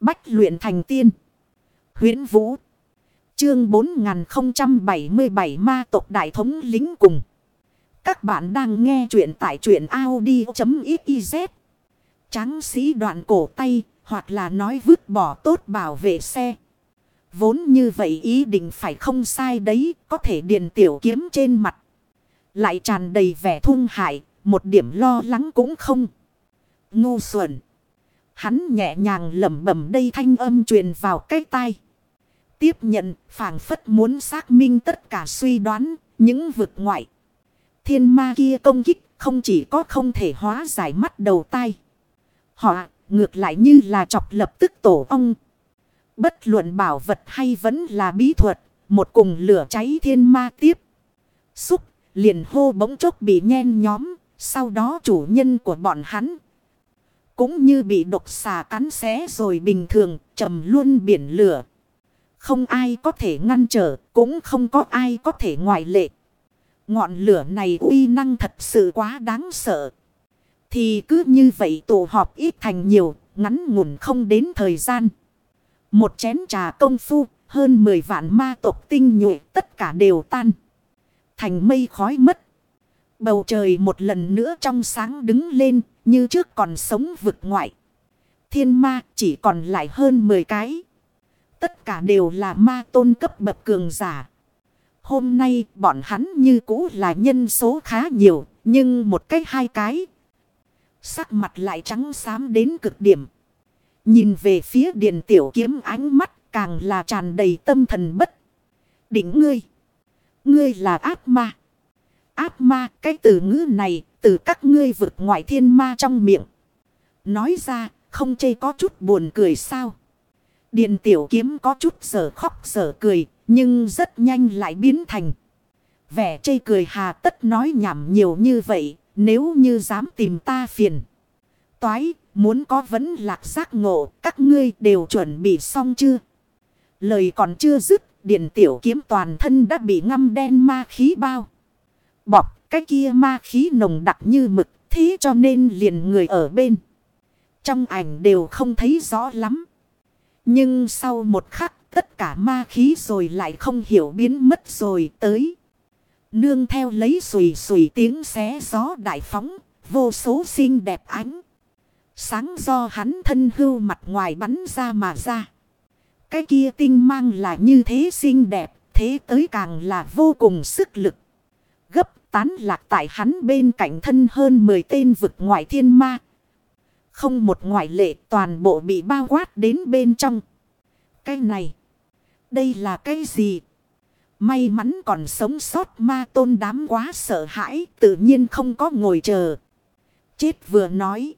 Bách luyện thành tiên. huyễn Vũ. Chương 4077 ma tộc đại thống lính cùng. Các bạn đang nghe truyện tại truyện Audi.xyz. Tráng sĩ đoạn cổ tay hoặc là nói vứt bỏ tốt bảo vệ xe. Vốn như vậy ý định phải không sai đấy có thể điền tiểu kiếm trên mặt. Lại tràn đầy vẻ thung hại, một điểm lo lắng cũng không. Ngu xuẩn. Hắn nhẹ nhàng lẩm bẩm đây thanh âm truyền vào cái tai. Tiếp nhận, phảng phất muốn xác minh tất cả suy đoán, những vực ngoại. Thiên ma kia công kích không chỉ có không thể hóa giải mắt đầu tai. Họ ngược lại như là chọc lập tức tổ ong. Bất luận bảo vật hay vẫn là bí thuật, một cùng lửa cháy thiên ma tiếp. Xúc, liền hô bỗng chốc bị nhen nhóm, sau đó chủ nhân của bọn hắn cũng như bị độc xà cắn xé rồi bình thường, trầm luôn biển lửa. Không ai có thể ngăn trở, cũng không có ai có thể ngoại lệ. Ngọn lửa này uy năng thật sự quá đáng sợ. Thì cứ như vậy tổ họp ít thành nhiều, ngắn ngủn không đến thời gian. Một chén trà công phu, hơn 10 vạn ma tộc tinh nhuệ tất cả đều tan. Thành mây khói mất. Bầu trời một lần nữa trong sáng đứng lên, như trước còn sống vực ngoại. Thiên ma chỉ còn lại hơn 10 cái. Tất cả đều là ma tôn cấp bậc cường giả. Hôm nay bọn hắn như cũ là nhân số khá nhiều, nhưng một cái hai cái. Sắc mặt lại trắng xám đến cực điểm. Nhìn về phía điện tiểu kiếm ánh mắt càng là tràn đầy tâm thần bất. Đỉnh ngươi. Ngươi là ác ma. Ác ma, cái từ ngữ này, từ các ngươi vượt ngoại thiên ma trong miệng. Nói ra, không chê có chút buồn cười sao. Điện tiểu kiếm có chút sở khóc sở cười, nhưng rất nhanh lại biến thành. Vẻ chê cười hà tất nói nhảm nhiều như vậy, nếu như dám tìm ta phiền. Toái, muốn có vấn lạc giác ngộ, các ngươi đều chuẩn bị xong chưa. Lời còn chưa dứt điện tiểu kiếm toàn thân đã bị ngâm đen ma khí bao. Bọc cái kia ma khí nồng đặc như mực thế cho nên liền người ở bên. Trong ảnh đều không thấy rõ lắm. Nhưng sau một khắc tất cả ma khí rồi lại không hiểu biến mất rồi tới. Nương theo lấy sùi sùi tiếng xé gió đại phóng, vô số xinh đẹp ánh. Sáng do hắn thân hưu mặt ngoài bắn ra mà ra. Cái kia tinh mang là như thế xinh đẹp, thế tới càng là vô cùng sức lực. Tán lạc tại hắn bên cạnh thân hơn 10 tên vực ngoại thiên ma. Không một ngoại lệ toàn bộ bị bao quát đến bên trong. Cái này, đây là cái gì? May mắn còn sống sót ma tôn đám quá sợ hãi, tự nhiên không có ngồi chờ. Chết vừa nói.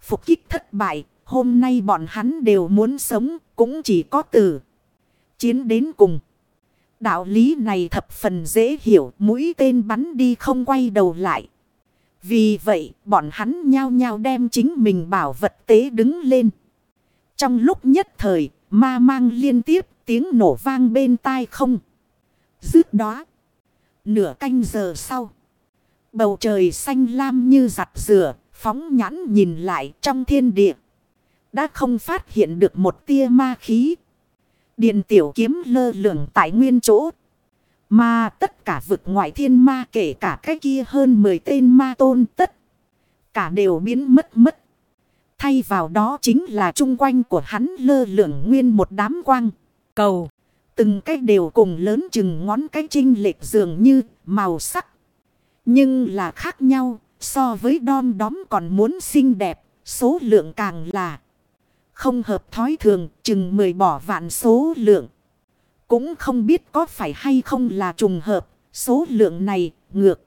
Phục kích thất bại, hôm nay bọn hắn đều muốn sống, cũng chỉ có từ. Chiến đến cùng. Đạo lý này thập phần dễ hiểu, mũi tên bắn đi không quay đầu lại. Vì vậy, bọn hắn nhao nhao đem chính mình bảo vật tế đứng lên. Trong lúc nhất thời, ma mang liên tiếp tiếng nổ vang bên tai không. Dứt đó. Nửa canh giờ sau. Bầu trời xanh lam như giặt rửa, phóng nhãn nhìn lại trong thiên địa. Đã không phát hiện được một tia ma khí điền tiểu kiếm lơ lửng tại nguyên chỗ. Mà tất cả vực ngoại thiên ma kể cả cái kia hơn 10 tên ma tôn tất. Cả đều biến mất mất. Thay vào đó chính là chung quanh của hắn lơ lửng nguyên một đám quang. Cầu. Từng cái đều cùng lớn chừng ngón cái trinh lệch dường như màu sắc. Nhưng là khác nhau. So với đom đóm còn muốn xinh đẹp. Số lượng càng là. Không hợp thói thường. Chừng mười bỏ vạn số lượng. Cũng không biết có phải hay không là trùng hợp. Số lượng này ngược.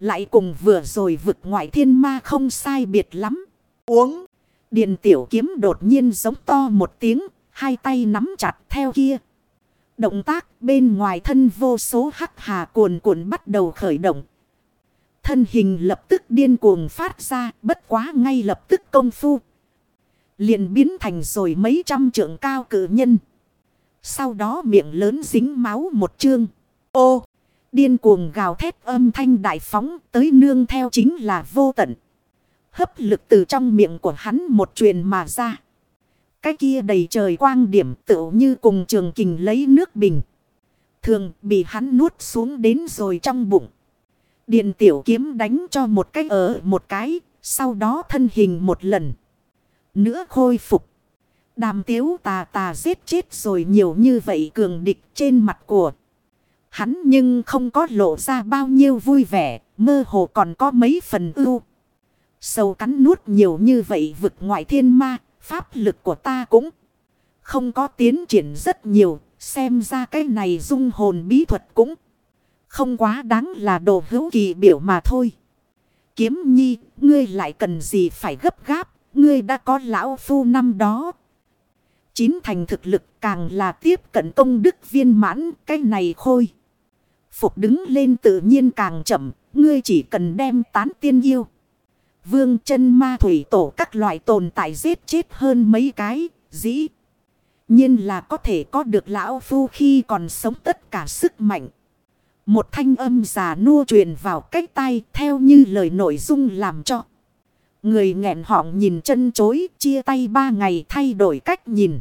Lại cùng vừa rồi vực ngoại thiên ma không sai biệt lắm. Uống. Điện tiểu kiếm đột nhiên giống to một tiếng. Hai tay nắm chặt theo kia. Động tác bên ngoài thân vô số hắc hà cuồn cuộn bắt đầu khởi động. Thân hình lập tức điên cuồng phát ra bất quá ngay lập tức công phu. Liền biến thành rồi mấy trăm trượng cao cử nhân. Sau đó miệng lớn dính máu một chương. Ô! Điên cuồng gào thét âm thanh đại phóng tới nương theo chính là vô tận. Hấp lực từ trong miệng của hắn một truyền mà ra. Cái kia đầy trời quang điểm tựu như cùng trường kình lấy nước bình. Thường bị hắn nuốt xuống đến rồi trong bụng. Điện tiểu kiếm đánh cho một cái ở một cái. Sau đó thân hình một lần. Nữa khôi phục. Đàm tiếu tà tà giết chết rồi nhiều như vậy cường địch trên mặt của. Hắn nhưng không có lộ ra bao nhiêu vui vẻ. Mơ hồ còn có mấy phần ưu. Sầu cắn nuốt nhiều như vậy vực ngoại thiên ma. Pháp lực của ta cũng không có tiến triển rất nhiều. Xem ra cái này dung hồn bí thuật cũng không quá đáng là đồ hữu kỳ biểu mà thôi. Kiếm nhi, ngươi lại cần gì phải gấp gáp, ngươi đã có lão phu năm đó. Chín thành thực lực càng là tiếp cận công đức viên mãn, cái này khôi. Phục đứng lên tự nhiên càng chậm, ngươi chỉ cần đem tán tiên yêu. Vương chân ma thủy tổ các loại tồn tại giết chết hơn mấy cái, dĩ. nhiên là có thể có được lão phu khi còn sống tất cả sức mạnh. Một thanh âm già nua truyền vào cách tay theo như lời nội dung làm cho. Người nghẹn họng nhìn chân chối chia tay ba ngày thay đổi cách nhìn.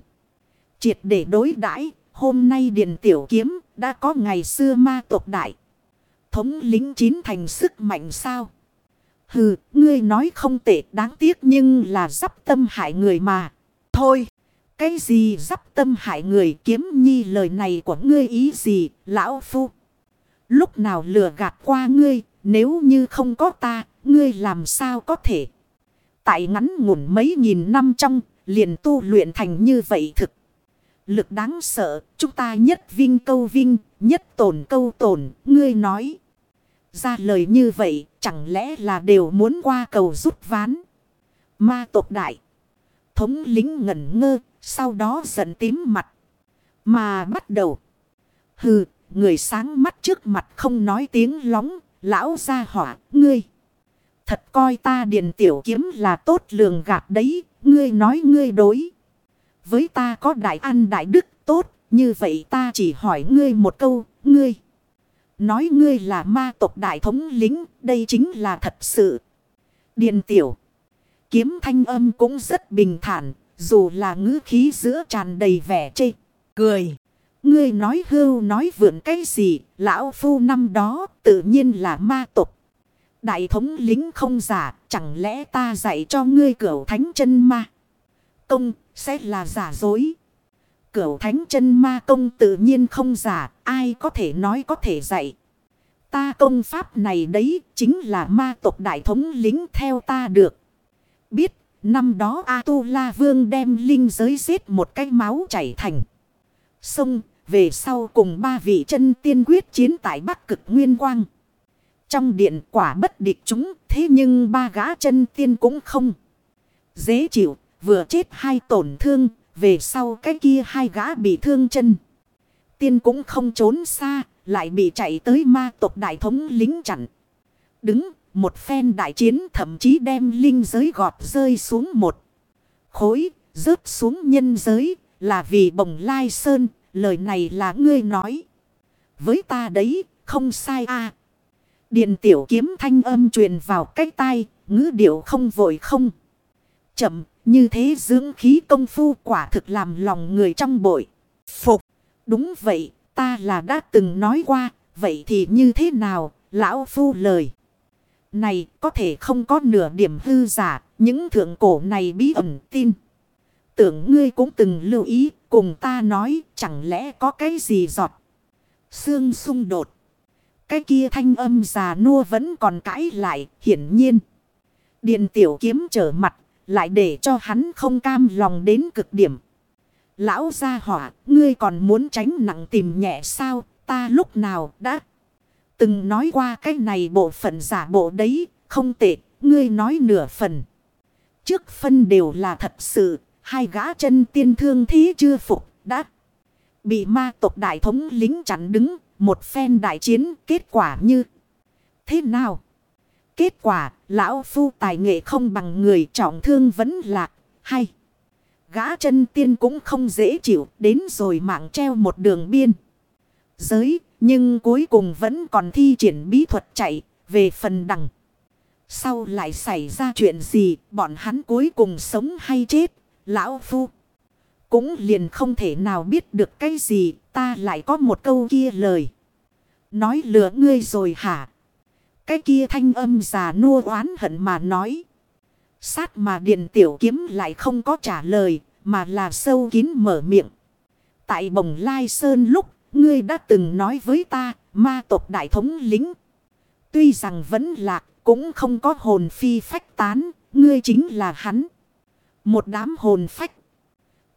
Triệt để đối đãi hôm nay Điền Tiểu Kiếm đã có ngày xưa ma tộc đại. Thống lính chín thành sức mạnh sao? Hừ, ngươi nói không tệ đáng tiếc nhưng là dắp tâm hại người mà. Thôi, cái gì dắp tâm hại người kiếm nhi lời này của ngươi ý gì, lão phu? Lúc nào lừa gạt qua ngươi, nếu như không có ta, ngươi làm sao có thể? Tại ngắn ngủn mấy nghìn năm trong, liền tu luyện thành như vậy thực. Lực đáng sợ, chúng ta nhất vinh câu vinh, nhất tổn câu tổn, ngươi nói. Ra lời như vậy, chẳng lẽ là đều muốn qua cầu rút ván. Ma tộc đại. Thống lính ngẩn ngơ, sau đó giận tím mặt. Mà bắt đầu. Hừ, người sáng mắt trước mặt không nói tiếng lóng, lão ra hỏa, ngươi. Thật coi ta điện tiểu kiếm là tốt lường gạt đấy, ngươi nói ngươi đối. Với ta có đại ăn đại đức tốt, như vậy ta chỉ hỏi ngươi một câu, ngươi. Nói ngươi là ma tộc đại thống lính, đây chính là thật sự. Điện tiểu. Kiếm thanh âm cũng rất bình thản, dù là ngữ khí giữa tràn đầy vẻ chê, cười. Ngươi nói hưu nói vượn cái gì, lão phu năm đó tự nhiên là ma tộc. Đại thống lính không giả, chẳng lẽ ta dạy cho ngươi cửu thánh chân ma? Công, sẽ là giả dối. Cửu thánh chân ma công tự nhiên không giả, ai có thể nói có thể dạy. Ta công pháp này đấy, chính là ma tộc đại thống lính theo ta được. Biết, năm đó A-tu-la vương đem linh giới giết một cái máu chảy thành. Sông, về sau cùng ba vị chân tiên quyết chiến tại Bắc cực Nguyên Quang. Trong điện quả bất địch chúng, thế nhưng ba gã chân tiên cũng không. Dễ chịu, vừa chết hai tổn thương, về sau cái kia hai gã bị thương chân. Tiên cũng không trốn xa, lại bị chạy tới ma tộc đại thống lính chặn. Đứng, một phen đại chiến thậm chí đem linh giới gọt rơi xuống một khối, rớt xuống nhân giới, là vì bồng lai sơn, lời này là ngươi nói. Với ta đấy, không sai à điền tiểu kiếm thanh âm truyền vào cái tai, ngữ điệu không vội không. Chậm, như thế dưỡng khí công phu quả thực làm lòng người trong bội. Phục, đúng vậy, ta là đã từng nói qua, vậy thì như thế nào, lão phu lời. Này có thể không có nửa điểm hư giả, những thượng cổ này bí ẩn tin. Tưởng ngươi cũng từng lưu ý, cùng ta nói, chẳng lẽ có cái gì giọt. Xương xung đột. Cái kia thanh âm già nua vẫn còn cãi lại, hiển nhiên. Điện tiểu kiếm trở mặt, lại để cho hắn không cam lòng đến cực điểm. Lão gia hỏa, ngươi còn muốn tránh nặng tìm nhẹ sao, ta lúc nào đã từng nói qua cái này bộ phận giả bộ đấy, không tệ, ngươi nói nửa phần. Trước phân đều là thật sự, hai gã chân tiên thương thế chưa phục, đã bị ma tộc đại thống lính chặn đứng, một phen đại chiến kết quả như thế nào? Kết quả, lão phu tài nghệ không bằng người trọng thương vẫn lạc, hay. Gã chân tiên cũng không dễ chịu, đến rồi mạng treo một đường biên. Giới, nhưng cuối cùng vẫn còn thi triển bí thuật chạy, về phần đằng. Sau lại xảy ra chuyện gì, bọn hắn cuối cùng sống hay chết, lão phu. Cũng liền không thể nào biết được cái gì. Ta lại có một câu kia lời. Nói lừa ngươi rồi hả? Cái kia thanh âm già nua oán hận mà nói. Sát mà điện tiểu kiếm lại không có trả lời. Mà là sâu kín mở miệng. Tại bồng lai sơn lúc. Ngươi đã từng nói với ta. Ma tộc đại thống lính. Tuy rằng vẫn lạc. Cũng không có hồn phi phách tán. Ngươi chính là hắn. Một đám hồn phách.